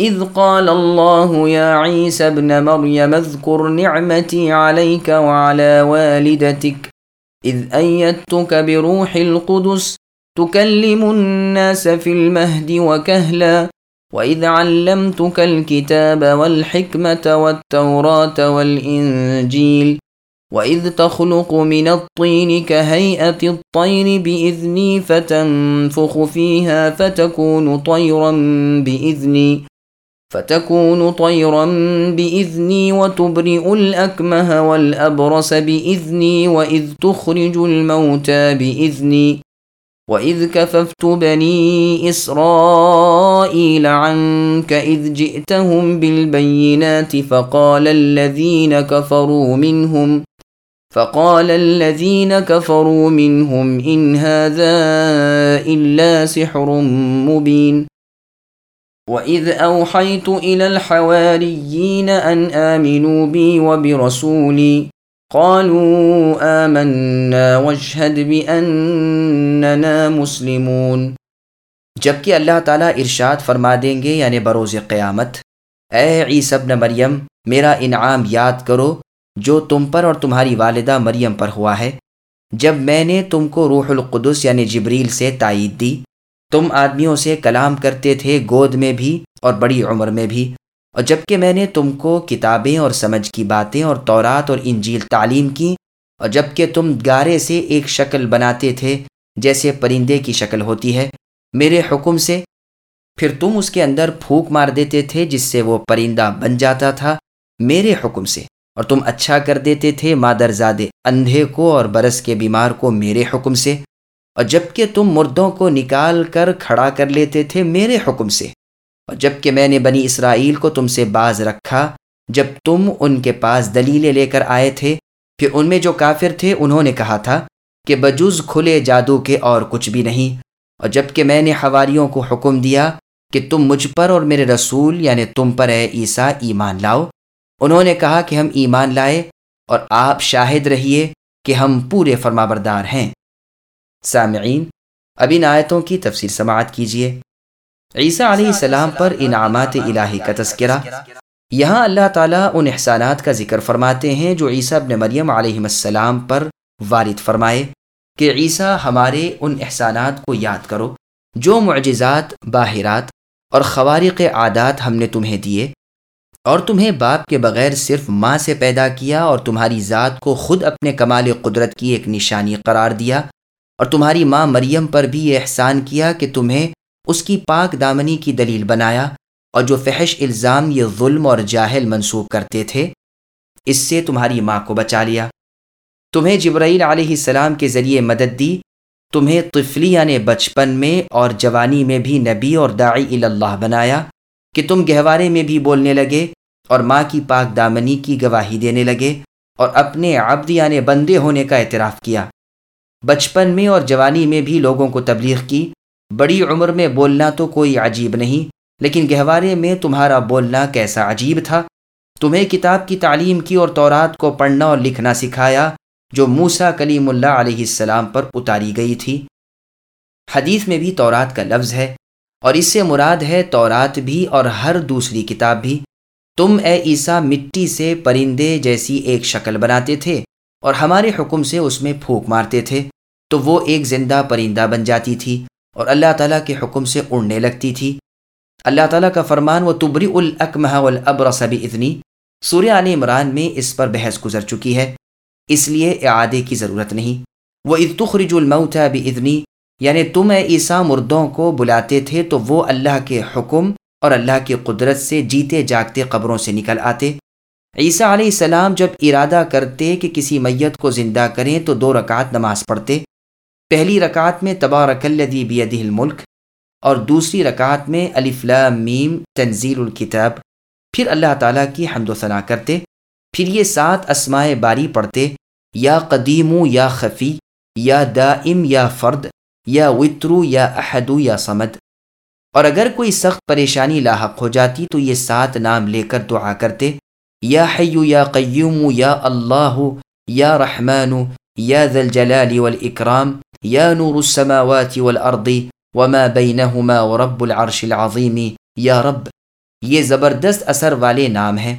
إذ قال الله يا عيسى ابن مريم اذكر نعمتي عليك وعلى والدتك. إذ أيدتك بروح القدس تكلم الناس في المهد وكهلا. وإذ علمتك الكتاب والحكمة والتوراة والإنجيل. وإذ تخلق من الطين كهيئة الطير بإذني فتنفخ فيها فتكون طيرا بإذني. فتكون طيرا بإذني وتبرئ الأكمه والأبرص بإذني وإذ تخرج الموتى بإذني وإذ كففت بني إسرائيل عنك إذ جئتهم بالبينات فقال الذين كفروا منهم فقال الذين كفروا منهم إن هذا إلا سحر مبين واذ اوحيت الى الحواريين ان امنوا بي وبرسولي قالوا آمنا واشهد بأننا مسلمون جبکہ اللہ تعالیٰ ارشاد فرما دیں گے یعنی بروز قیامت، اے عیسی ابن مریم، میرا انعام یاد کرو، جو تم پر اور تمہاری والدہ مریم پر ہوا ہے۔ جب میں نے تم کو روح القدس یعنی جبریل سے تائید دی تم آدمیوں سے کلام کرتے تھے گود میں بھی اور بڑی عمر میں بھی۔ اور جبکہ میں نے تم کو کتابیں اور سمجھ کی باتیں اور تورات اور انجیل تعلیم کی، اور جبکہ تم گارے سے ایک شکل بناتے تھے جیسے پرندے کی شکل ہوتی ہے، میرے حکم سے پھر تم اس کے اندر پھونک مار دیتے تھے جس سے وہ پرندہ بن جاتا تھا، میرے حکم سے۔ اور تم اچھا کر دیتے تھے مادر زادے اندھے کو اور برس کے بیمار کو میرے حکم سے۔ اور جبکہ تم مردوں کو نکال کر کھڑا کر لیتے تھے میرے حکم سے، اور جبکہ میں نے بنی اسرائیل کو تم سے باز رکھا، جب تم ان کے پاس دلیلیں لے کر آئے تھے، پھر ان میں جو کافر تھے انہوں نے کہا تھا کہ بجز کھلے جادو کے اور کچھ بھی نہیں۔ اور جبکہ میں نے حواریوں کو حکم دیا کہ تم مجھ پر اور میرے رسول یعنی تم پر اے عیسیٰ، ایمان لاؤ۔ انہوں نے کہا کہ ہم ایمان لائے اور آپ شاہد رہیے کہ ہم پورے فرما بردار ہیں۔ سامعین اب ان آیتوں کی تفصیل سماعت کیجیے عیسیٰ علیہ السلام پر انعامات الہی کا تذکرہ۔ یہاں اللہ تعالیٰ ان احسانات کا ذکر فرماتے ہیں جو عیسیٰ ابن مریم علیہ السلام پر وارد فرمائے کہ عیسیٰ ہمارے ان احسانات کو یاد کرو جو معجزات، باہرات اور خوارق عادات ہم نے تمہیں دیے اور تمہیں باپ کے بغیر صرف ماں سے پیدا کیا اور تمہاری ذات کو خود اپنے کمال قدرت کی ایک نشانی قرار دیا۔ اور تمہاری ماں مریم پر بھی یہ احسان کیا کہ تمہیں اس کی پاک دامنی کی دلیل بنایا اور جو فحش الزام یہ ظلم اور جاہل منسوخ کرتے تھے، اس سے تمہاری ماں کو بچا لیا۔ تمہیں جبرائیل علیہ السلام کے ذریعے مدد دی، تمہیں طفلی یعنی بچپن میں اور جوانی میں بھی نبی اور داعی اللہ بنایا کہ تم گہوارے میں بھی بولنے لگے اور ماں کی پاک دامنی کی گواہی دینے لگے اور اپنے عبد یعنی بندے ہونے کا اعتراف کیا۔ بچپن میں اور جوانی میں بھی لوگوں کو تبلیغ کی۔ بڑی عمر میں بولنا تو کوئی عجیب نہیں، لیکن گہوارے میں تمہارا بولنا کیسا عجیب تھا۔ تمہیں کتاب کی تعلیم کی اور تورات کو پڑھنا اور لکھنا سکھایا، جو موسا کلیم اللہ علیہ السلام پر اتاری گئی تھی۔ حدیث میں بھی تورات کا لفظ ہے، اور اس سے مراد ہے تورات بھی اور ہر دوسری کتاب بھی۔ تم اے عیسیٰ، مٹی سے پرندے جیسی ایک شکل بناتے تھے۔ اور ہمارے حکم سے اس میں پھونک مارتے تھے، تو وہ ایک زندہ پرندہ بن جاتی تھی اور اللہ تعالیٰ کے حکم سے اڑنے لگتی تھی۔ اللہ تعالیٰ کا فرمان و تبری العکمہ البرصبی اتنی سوریہ علی عمران میں اس پر بحث گزر چکی ہے۔ اس لیے اعادے کی ضرورت نہیں۔ وہ اتخرج المعت بھی اتنی یعنی تم اے عیسیٰ مردوں کو بلاتے تھے، تو وہ اللہ کے حکم اور اللہ کی قدرت سے جیتے جاگتے قبروں سے نکل آتے۔ عیسیٰ علیہ السلام جب ارادہ کرتے کہ کسی میت کو زندہ کریں تو دو رکعت نماز پڑھتے۔ پہلی رکعت میں تبارک الذی بیدہ الملک اور دوسری رکعت میں لام میم تنزیل الکتاب۔ پھر اللہ تعالیٰ کی حمد و ثناء کرتے۔ پھر یہ سات اسمائے باری پڑھتے۔ یا قدیم یا خفی، یا دائم یا فرد، یا وطرو یا احدو یا سمد اور اگر کوئی سخت پریشانی لاحق ہو جاتی تو یہ سات نام لے کر دعا کرتے۔ یا حیو یا قیوم یا اللہ یا رحمان یا ذا الجلال والاکرام یا نور السماوات والارض وما بینہما ورب العرش العظیم. یا رب، یہ زبردست اثر والے نام ہیں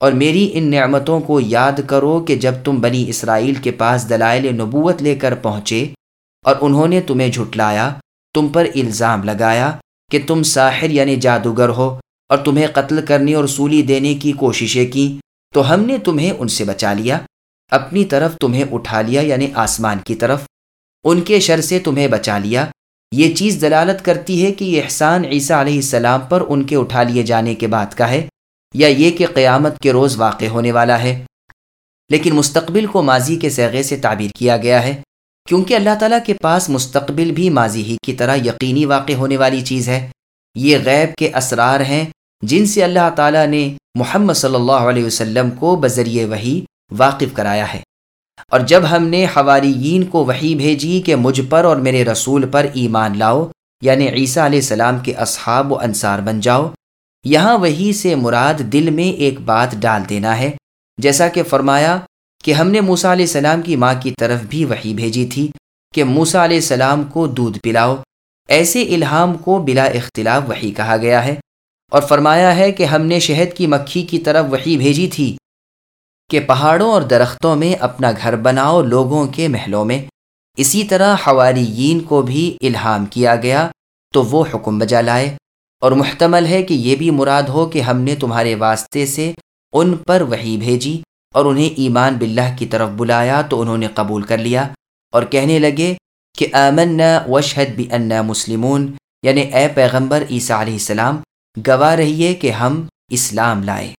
اور میری ان نعمتوں کو یاد کرو کہ جب تم بنی اسرائیل کے پاس دلائل نبوت لے کر پہنچے اور انہوں نے تمہیں جھٹلایا، تم پر الزام لگایا کہ تم ساحر یعنی جادوگر ہو اور تمہیں قتل کرنے اور سولی دینے کی کوششیں کی تو ہم نے تمہیں ان سے بچا لیا، اپنی طرف تمہیں اٹھا لیا یعنی آسمان کی طرف، ان کے شر سے تمہیں بچا لیا۔ یہ چیز دلالت کرتی ہے کہ یہ احسان عیسیٰ علیہ السلام پر ان کے اٹھا لیے جانے کے بعد کا ہے، یا یہ کہ قیامت کے روز واقع ہونے والا ہے۔ لیکن مستقبل کو ماضی کے سیغے سے تعبیر کیا گیا ہے، کیونکہ اللہ تعالیٰ کے پاس مستقبل بھی ماضی ہی کی طرح یقینی واقع ہونے والی چیز ہے۔ یہ غیب کے اسرار ہیں جن سے اللہ تعالیٰ نے محمد صلی اللہ علیہ وسلم کو بذریعہ وہی واقف کرایا ہے۔ اور جب ہم نے حواریین کو وہی بھیجی کہ مجھ پر اور میرے رسول پر ایمان لاؤ یعنی عیسیٰ علیہ السلام کے اصحاب و انصار بن جاؤ، یہاں وہی سے مراد دل میں ایک بات ڈال دینا ہے۔ جیسا کہ فرمایا کہ ہم نے موسا علیہ السلام کی ماں کی طرف بھی وہی بھیجی تھی کہ موسا علیہ السلام کو دودھ پلاؤ۔ ایسے الہام کو بلا اختلاف وہی کہا گیا ہے۔ اور فرمایا ہے کہ ہم نے شہد کی مکھی کی طرف وہی بھیجی تھی کہ پہاڑوں اور درختوں میں اپنا گھر بناؤ لوگوں کے محلوں میں۔ اسی طرح حواریین کو بھی الہام کیا گیا تو وہ حکم بجا لائے۔ اور محتمل ہے کہ یہ بھی مراد ہو کہ ہم نے تمہارے واسطے سے ان پر وہی بھیجی اور انہیں ایمان باللہ کی طرف بلایا تو انہوں نے قبول کر لیا۔ اور کہنے لگے کہ آمنا وشہد بھی انا مسلمون یعنی اے پیغمبر عیسیٰ علیہ السلام گواہ رہیے کہ ہم اسلام لائے۔